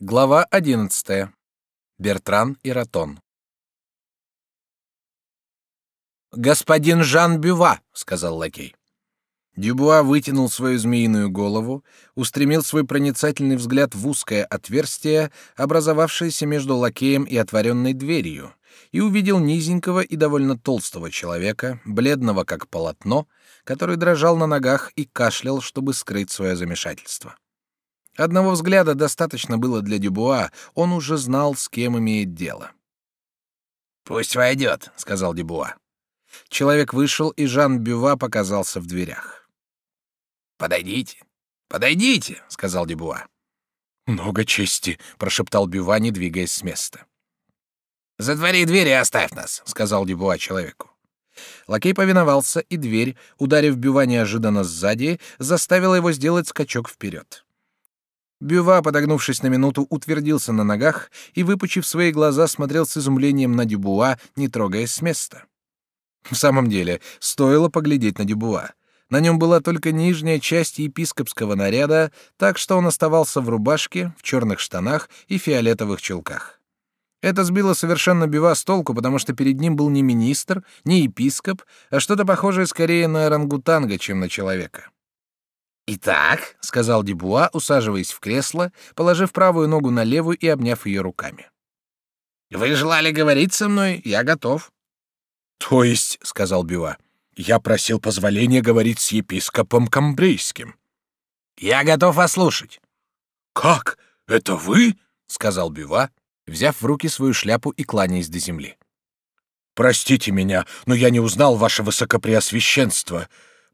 Глава одиннадцатая. Бертран и Ратон. Господин Жан Бюва, сказал лакей. Дюбуа вытянул свою змеиную голову, устремил свой проницательный взгляд в узкое отверстие, образовавшееся между лакеем и отворенной дверью, и увидел низенького и довольно толстого человека, бледного как полотно, который дрожал на ногах и кашлял, чтобы скрыть свое замешательство. Одного взгляда достаточно было для Дюбуа, он уже знал, с кем имеет дело. «Пусть войдет», — сказал Дюбуа. Человек вышел, и Жан Бюва показался в дверях. «Подойдите, подойдите», — сказал Дюбуа. «Много чести», — прошептал Бюва, не двигаясь с места. «Затвори дверь и оставь нас», — сказал Дюбуа человеку. Лакей повиновался, и дверь, ударив Бюва неожиданно сзади, заставила его сделать скачок вперед. Бюва, подогнувшись на минуту, утвердился на ногах и, выпучив свои глаза, смотрел с изумлением на Дюбуа, не трогаясь с места. В самом деле, стоило поглядеть на Дюбуа. На нем была только нижняя часть епископского наряда, так что он оставался в рубашке, в черных штанах и фиолетовых чулках. Это сбило совершенно Бюва с толку, потому что перед ним был не министр, не епископ, а что-то похожее скорее на орангутанга, чем на человека. «Итак», — сказал Дебуа, усаживаясь в кресло, положив правую ногу на левую и обняв ее руками. «Вы желали говорить со мной? Я готов». «То есть», — сказал Бюа, — «я просил позволения говорить с епископом Камбрейским». «Я готов вас слушать». «Как? Это вы?» — сказал Бюва, взяв в руки свою шляпу и кланяясь до земли. «Простите меня, но я не узнал ваше высокопреосвященство.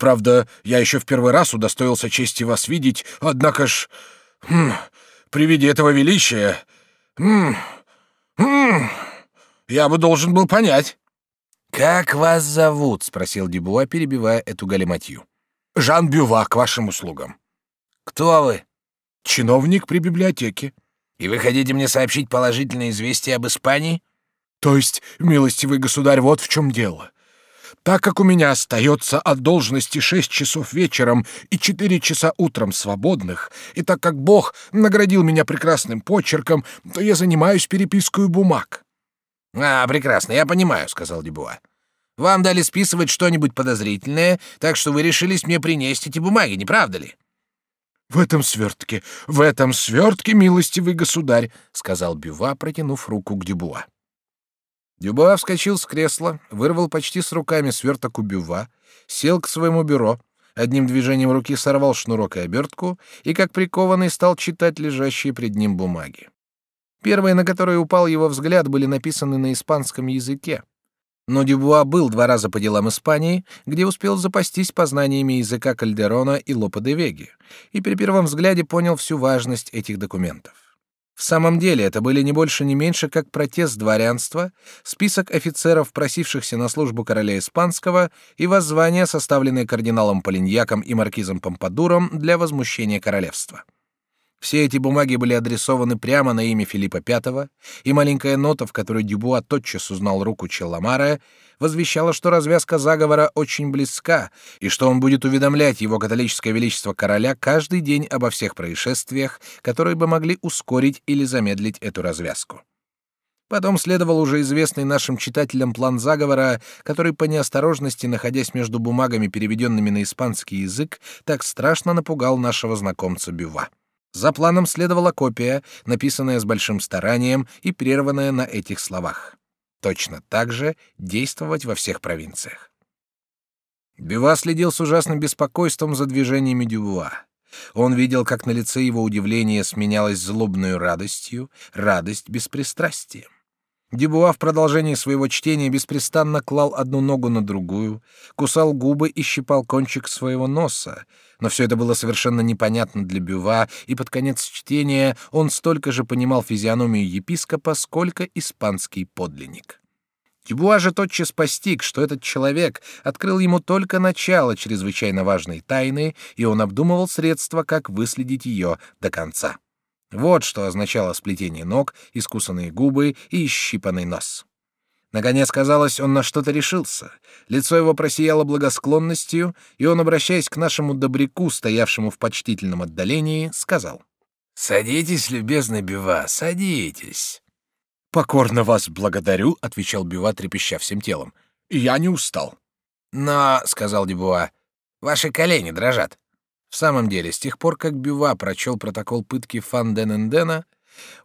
Правда, я еще в первый раз удостоился чести вас видеть, однако ж... Хм, при виде этого величия... Хм, хм, я бы должен был понять. «Как вас зовут?» — спросил Дебуа, перебивая эту галиматью. «Жан Бюва, к вашим услугам». «Кто вы?» «Чиновник при библиотеке». «И вы хотите мне сообщить положительное известие об Испании?» «То есть, милостивый государь, вот в чем дело. Так как у меня остается от должности шесть часов вечером и четыре часа утром свободных, и так как Бог наградил меня прекрасным почерком, то я занимаюсь перепиской бумаг». «А, прекрасно, я понимаю», — сказал Дебуа. «Вам дали списывать что-нибудь подозрительное, так что вы решились мне принести эти бумаги, не правда ли?» «В этом свертке, в этом свертке, милостивый государь», — сказал Бюва, протянув руку к Дебуа. Дюбуа вскочил с кресла, вырвал почти с руками сверток у Бюва, сел к своему бюро, одним движением руки сорвал шнурок и обертку и, как прикованный, стал читать лежащие пред ним бумаги. Первые, на которые упал его взгляд, были написаны на испанском языке. Но Дюбуа был два раза по делам Испании, где успел запастись познаниями языка Кальдерона и Лопе де Веги, и при первом взгляде понял всю важность этих документов. В самом деле это были не больше, не меньше, как протест дворянства, список офицеров, просившихся на службу короля испанского, и воззвания, составленные кардиналом Полиньяком и маркизом Помпадуром для возмущения королевства. Все эти бумаги были адресованы прямо на имя Филиппа V, и маленькая нота, в которой Дюбуа тотчас узнал руку Челламара, возвещала, что развязка заговора очень близка, и что он будет уведомлять его католическое величество короля каждый день обо всех происшествиях, которые бы могли ускорить или замедлить эту развязку. Потом следовал уже известный нашим читателям план заговора, который по неосторожности, находясь между бумагами, переведенными на испанский язык, так страшно напугал нашего знакомца Бюва. За планом следовала копия, написанная с большим старанием и прерванная на этих словах. Точно так же действовать во всех провинциях. Бюва следил с ужасным беспокойством за движениями Дюбуа. Он видел, как на лице его удивление сменялось злобной радостью, радость беспристрастием. Дюбуа в продолжении своего чтения беспрестанно клал одну ногу на другую, кусал губы и щипал кончик своего носа, но все это было совершенно непонятно для Бюва, и под конец чтения он столько же понимал физиономию епископа, сколько испанский подлинник. Дюбуа же тотчас постиг, что этот человек открыл ему только начало чрезвычайно важной тайны, и он обдумывал средства, как выследить ее до конца. Вот что означало сплетение ног, искусанные губы и щипанный нос. Наконец, казалось, он на что-то решился. Лицо его просияло благосклонностью, и он, обращаясь к нашему добряку, стоявшему в почтительном отдалении, сказал. Садитесь, любезный Бива, садитесь. Покорно вас благодарю, отвечал Бива, трепеща всем телом. Я не устал. Но, сказал Дебуа, ваши колени дрожат. В самом деле, с тех пор, как Бюва прочел протокол пытки Фан Денендена,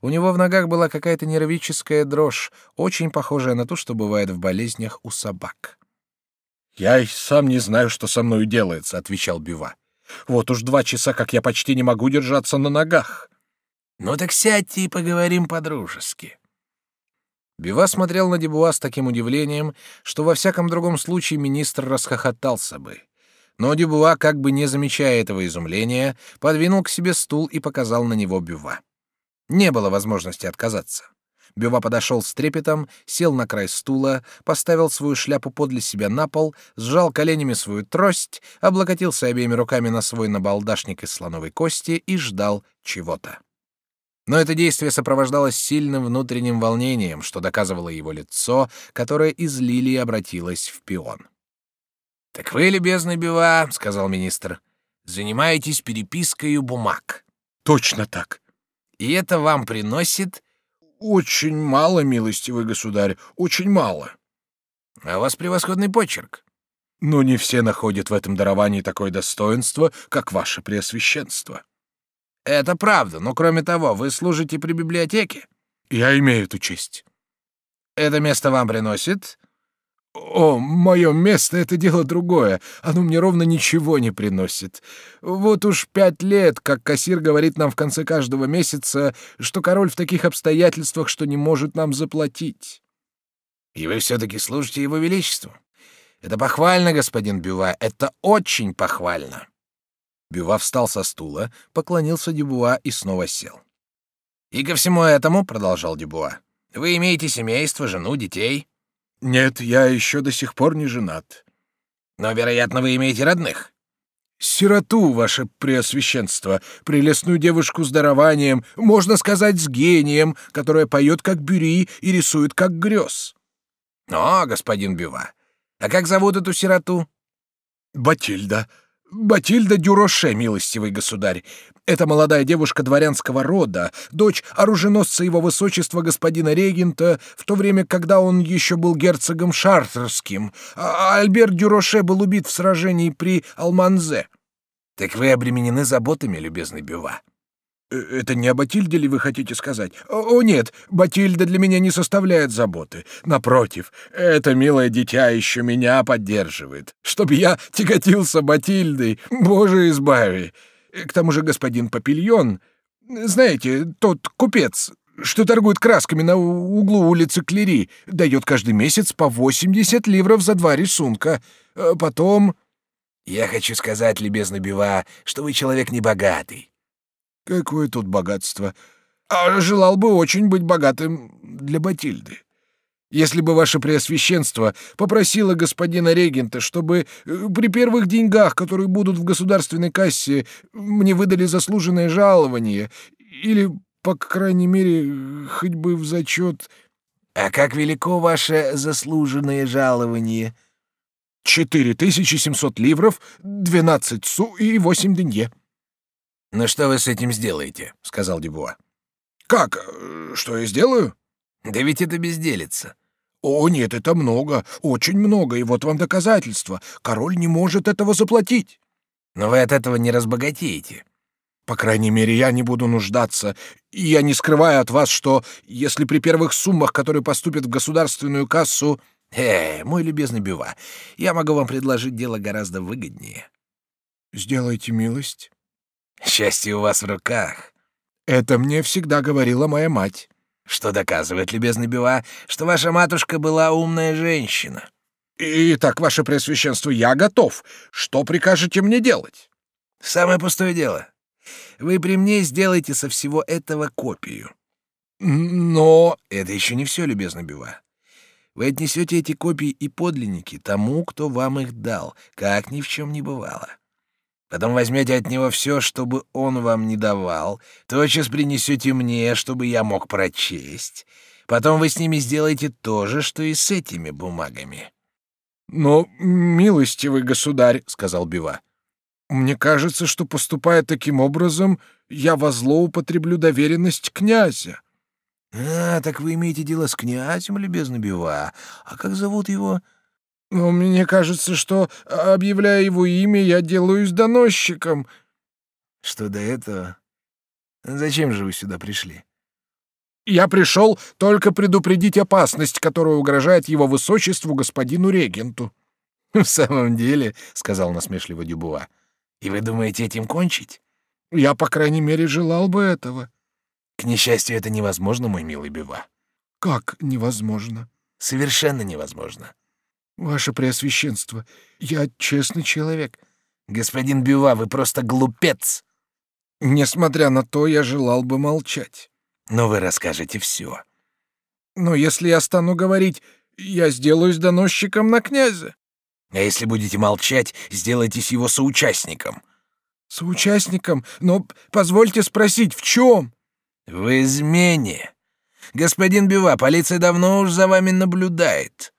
у него в ногах была какая-то нервическая дрожь, очень похожая на ту, что бывает в болезнях у собак. «Я и сам не знаю, что со мной делается», — отвечал Бюва. «Вот уж два часа, как я почти не могу держаться на ногах». «Ну так сядьте и поговорим по-дружески». Бива смотрел на Дебуа с таким удивлением, что во всяком другом случае министр расхохотался бы. Но Дебуа, как бы не замечая этого изумления, подвинул к себе стул и показал на него Бюва. Не было возможности отказаться. Бюва подошел с трепетом, сел на край стула, поставил свою шляпу подле себя на пол, сжал коленями свою трость, облокотился обеими руками на свой набалдашник из слоновой кости и ждал чего-то. Но это действие сопровождалось сильным внутренним волнением, что доказывало его лицо, которое из лилии обратилось в пион. «Так вы, любезный Бюва, — сказал министр, — занимаетесь перепиской бумаг». «Точно так». «И это вам приносит очень мало, милостивый государь, очень мало. А у вас превосходный почерк. Но не все находят в этом даровании такое достоинство, как ваше преосвященство. Это правда, но кроме того, вы служите при библиотеке. Я имею эту честь. Это место вам приносит о, мое место — это дело другое. Оно мне ровно ничего не приносит. Вот уж пять лет, как кассир говорит нам в конце каждого месяца, что король в таких обстоятельствах, что не может нам заплатить. И вы все-таки служите его величеству. Это похвально, господин Бюва, это очень похвально. Бюва встал со стула, поклонился Дюбуа и снова сел. «И ко всему этому», — продолжал Дюбуа, — «вы имеете семейство, жену, детей?» Нет, я еще до сих пор не женат. Но, вероятно, вы имеете родных. Сироту, ваше преосвященство, прелестную девушку с дарованием, можно сказать, с гением, которая поет как бюри и рисует как грез. О, господин Бюва, а как зовут эту сироту? Батильда. Батильда Дюроше, милостивый государь. Это молодая девушка дворянского рода, дочь оруженосца его высочества господина регента, в то время, когда он еще был герцогом Шартерским, а Альберт Дюроше был убит в сражении при Алманзе. Так вы обременены заботами, любезный Бюва. Э, это не о Батильде ли вы хотите сказать? О, нет, Батильда для меня не составляет заботы. Напротив, это милое дитя еще меня поддерживает. Чтоб я тяготился Батильдой, боже избави. К тому же господин Папильон, знаете, тот купец, что торгует красками на углу улицы Клери, дает каждый месяц по 80 ливров за два рисунка. А потом... Я хочу сказать, любезный Бива, что вы человек небогатый. Какое тут богатство? А желал бы очень быть богатым для Батильды. Если бы ваше преосвященство попросило господина регента, чтобы э, при первых деньгах, которые будут в государственной кассе, мне выдали заслуженное жалование, или, по крайней мере, хоть бы в зачет... А как велико ваше заслуженное жалование? Четыре тысячи семьсот ливров, двенадцать су и восемь денье. «Ну что вы с этим сделаете?» — сказал Дебуа. «Как? Что я сделаю?» Да ведь это безделица. О, нет, это много, очень много, и вот вам доказательство. Король не может этого заплатить. Но вы от этого не разбогатеете. По крайней мере, я не буду нуждаться. И я не скрываю от вас, что если при первых суммах, которые поступят в государственную кассу... Э, мой любезный Бюва, я могу вам предложить дело гораздо выгоднее. Сделайте милость. Счастье у вас в руках. Это мне всегда говорила моя мать. Что доказывает, любезный Бива, что ваша матушка была умная женщина. Итак, ваше Преосвященство, я готов. Что прикажете мне делать? Самое пустое дело. Вы при мне сделаете со всего этого копию. Но это еще не все, любезный Бива. Вы отнесете эти копии и подлинники тому, кто вам их дал, как ни в чем не бывало. Потом возьмете от него все, чтобы он вам не давал, тотчас принесете мне, чтобы я мог прочесть. Потом вы с ними сделаете то же, что и с этими бумагами. — Но, милостивый государь, — сказал Бива, Мне кажется, что, поступая таким образом, я во зло употреблю доверенность князя. А, так вы имеете дело с князем, любезный Бива. А как зовут его? Но мне кажется, что, объявляя его имя, я делаюсь доносчиком. Что до этого? Зачем же вы сюда пришли? Я пришел только предупредить опасность, которая угрожает его высочеству господину регенту. В самом деле, сказал насмешливо Дюбуа. И вы думаете этим кончить? Я, по крайней мере, желал бы этого. К несчастью, это невозможно, мой милый Бива. Как невозможно? Совершенно невозможно. Ваше Преосвященство, я честный человек. Господин Бива, вы просто глупец. Несмотря на то, я желал бы молчать. Но вы расскажете все. Но если я стану говорить, я сделаюсь доносчиком на князя. А если будете молчать, сделайтесь его соучастником. Соучастником? Но позвольте спросить, в чем? В измене. Господин Бива, полиция давно уж за вами наблюдает.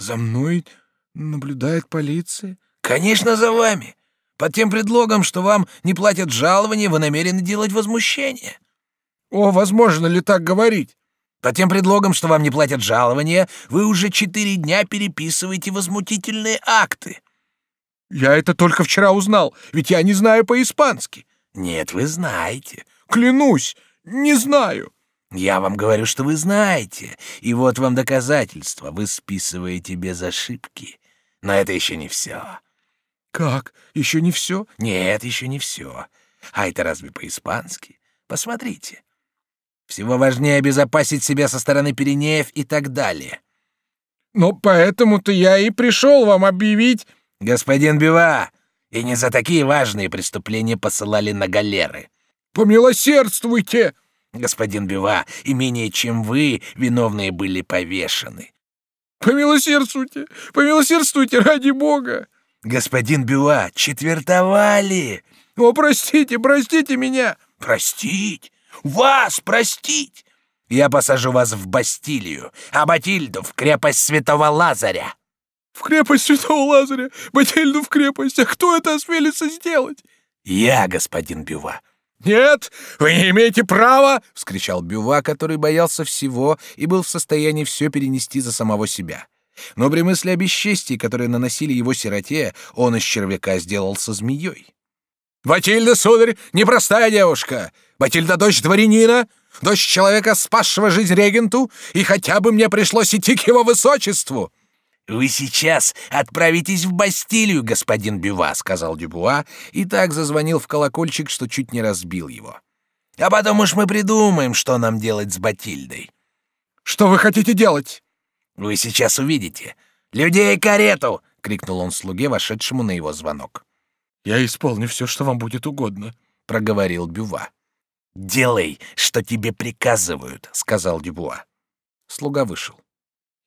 За мной наблюдает полиция? Конечно, за вами. Под тем предлогом, что вам не платят жалования, вы намерены делать возмущение. О, возможно ли так говорить? Под тем предлогом, что вам не платят жалования, вы уже четыре дня переписываете возмутительные акты. Я это только вчера узнал, ведь я не знаю по-испански. Нет, вы знаете. Клянусь, не знаю. Я вам говорю, что вы знаете, и вот вам доказательство. Вы списываете без ошибки. Но это еще не все. Как? Еще не все? Нет, еще не все. А это разве по-испански? Посмотрите. Всего важнее обезопасить себя со стороны Пиренеев и так далее. Но поэтому-то я и пришел вам объявить... Господин Бива, и не за такие важные преступления посылали на галеры. Помилосердствуйте! Господин Бива, и менее чем вы, виновные были повешены. Помилосердствуйте, помилосердствуйте ради бога. Господин Бива, четвертовали. О, простите, простите меня. Простить? Вас простить? Я посажу вас в Бастилию, а Батильду в крепость Святого Лазаря. В крепость Святого Лазаря? Батильду в крепость? А кто это осмелится сделать? Я, господин Бива. «Нет, вы не имеете права!» — вскричал Бюва, который боялся всего и был в состоянии все перенести за самого себя. Но при мысли о бесчестии, которые наносили его сироте, он из червяка сделался змеей. «Батильда, сударь, непростая девушка! Батильда — дочь дворянина, дочь человека, спасшего жизнь регенту, и хотя бы мне пришлось идти к его высочеству!» «Вы сейчас отправитесь в Бастилию, господин Бюва», — сказал Дюбуа, и так зазвонил в колокольчик, что чуть не разбил его. «А потом уж мы придумаем, что нам делать с Батильдой». «Что вы хотите делать?» «Вы сейчас увидите. Людей карету!» — крикнул он слуге, вошедшему на его звонок. «Я исполню все, что вам будет угодно», — проговорил Бюва. «Делай, что тебе приказывают», — сказал Дюбуа. Слуга вышел.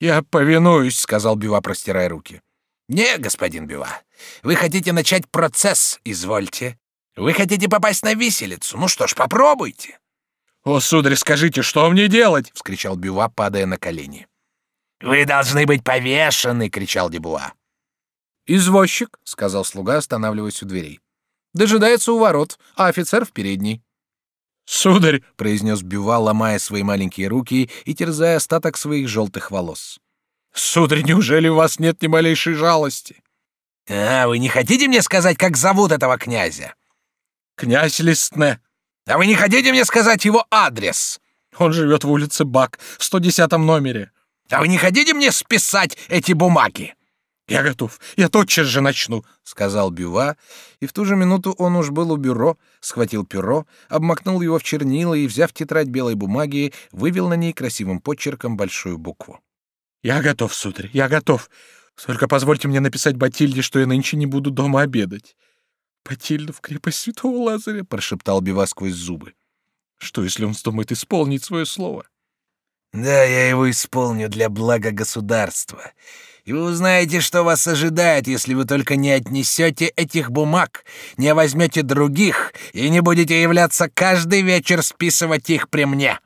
«Я повинуюсь», — сказал Бива, простирая руки. «Не, господин Бива. Вы хотите начать процесс, извольте. Вы хотите попасть на виселицу. Ну что ж, попробуйте». «О, сударь, скажите, что мне делать?» — вскричал Бива, падая на колени. «Вы должны быть повешены!» — кричал Дебуа. «Извозчик», — сказал слуга, останавливаясь у дверей. «Дожидается у ворот, а офицер в передней». «Сударь!» — произнес Бюва, ломая свои маленькие руки и терзая остаток своих желтых волос. «Сударь, неужели у вас нет ни малейшей жалости?» «А, вы не хотите мне сказать, как зовут этого князя?» «Князь Листне». «А вы не хотите мне сказать его адрес?» «Он живет в улице Бак, в 110 номере». «А вы не хотите мне списать эти бумаги?» «Я готов. Я тотчас же начну», — сказал Бюва, и в ту же минуту он уж был у бюро, схватил перо, обмакнул его в чернила и, взяв тетрадь белой бумаги, вывел на ней красивым почерком большую букву. «Я готов, сударь, я готов. Только позвольте мне написать Батильде, что я нынче не буду дома обедать». «Батильда в крепость святого Лазаря», — прошептал Бива сквозь зубы. «Что, если он вздумает исполнить свое слово?» «Да, я его исполню для блага государства» и вы узнаете, что вас ожидает, если вы только не отнесете этих бумаг, не возьмете других и не будете являться каждый вечер списывать их при мне».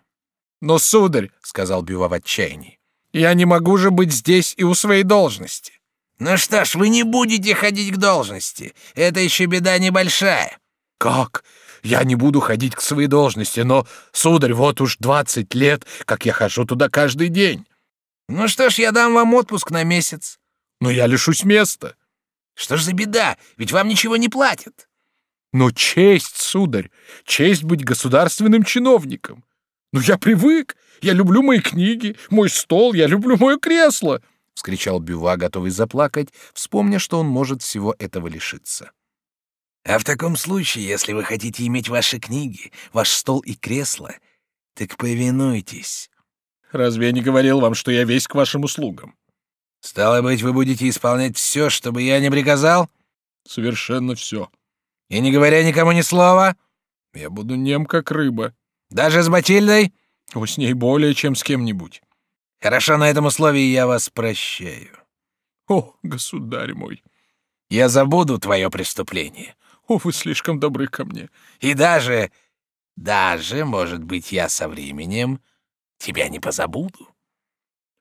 «Но, сударь», — сказал Бюва в отчаянии, — «я не могу же быть здесь и у своей должности». Ну что ж, вы не будете ходить к должности. Это еще беда небольшая. Как? Я не буду ходить к своей должности, но, сударь, вот уж двадцать лет, как я хожу туда каждый день. Ну что ж, я дам вам отпуск на месяц. Но я лишусь места. Что ж за беда? Ведь вам ничего не платят. Но честь, сударь, честь быть государственным чиновником. Ну я привык. Я люблю мои книги, мой стол, я люблю мое кресло, вскричал Бюва, готовый заплакать, вспомня, что он может всего этого лишиться. А в таком случае, если вы хотите иметь ваши книги, ваш стол и кресло, так повинуйтесь. Разве я не говорил вам, что я весь к вашим услугам? Стало быть, вы будете исполнять все, что бы я не приказал? Совершенно все. И не говоря никому ни слова? Я буду нем, как рыба. Даже с Батильдой? О, с ней более, чем с кем-нибудь. Хорошо, на этом условии я вас прощаю. О, государь мой. Я забуду твое преступление. О, вы слишком добры ко мне. И даже, даже, может быть, я со временем тебя не позабуду.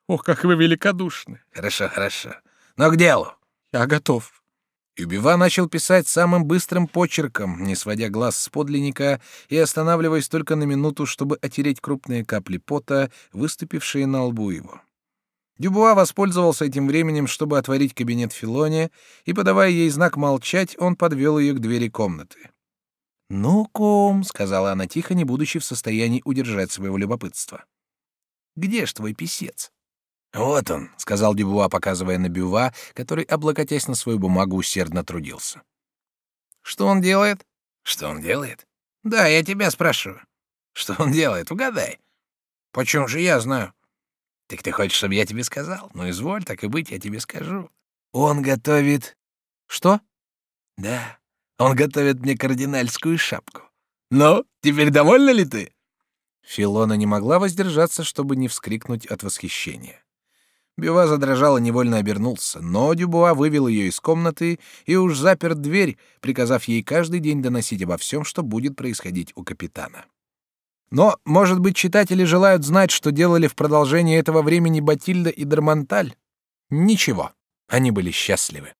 Ох, как вы великодушны. Хорошо, хорошо. Но к делу. Я готов. Юбива начал писать самым быстрым почерком, не сводя глаз с подлинника и останавливаясь только на минуту, чтобы отереть крупные капли пота, выступившие на лбу его. Дюбуа воспользовался этим временем, чтобы отворить кабинет Филоне, и, подавая ей знак молчать, он подвел ее к двери комнаты. «Ну, ком», — сказала она тихо, не будучи в состоянии удержать своего любопытства. «Где ж твой писец?» «Вот он», — сказал Дюбуа, показывая на Бюва, который, облокотясь на свою бумагу, усердно трудился. «Что он делает?» «Что он делает?» «Да, я тебя спрашиваю. Что он делает? Угадай». «Почем же я знаю?» Так ты хочешь, чтобы я тебе сказал? Ну, изволь, так и быть, я тебе скажу. Он готовит... Что? Да, он готовит мне кардинальскую шапку. Ну, теперь довольна ли ты? Филона не могла воздержаться, чтобы не вскрикнуть от восхищения. Бюва задрожал и невольно обернулся, но Дюбуа вывел ее из комнаты и уж запер дверь, приказав ей каждый день доносить обо всем, что будет происходить у капитана. Но, может быть, читатели желают знать, что делали в продолжении этого времени Батильда и Дармонталь? Ничего, они были счастливы.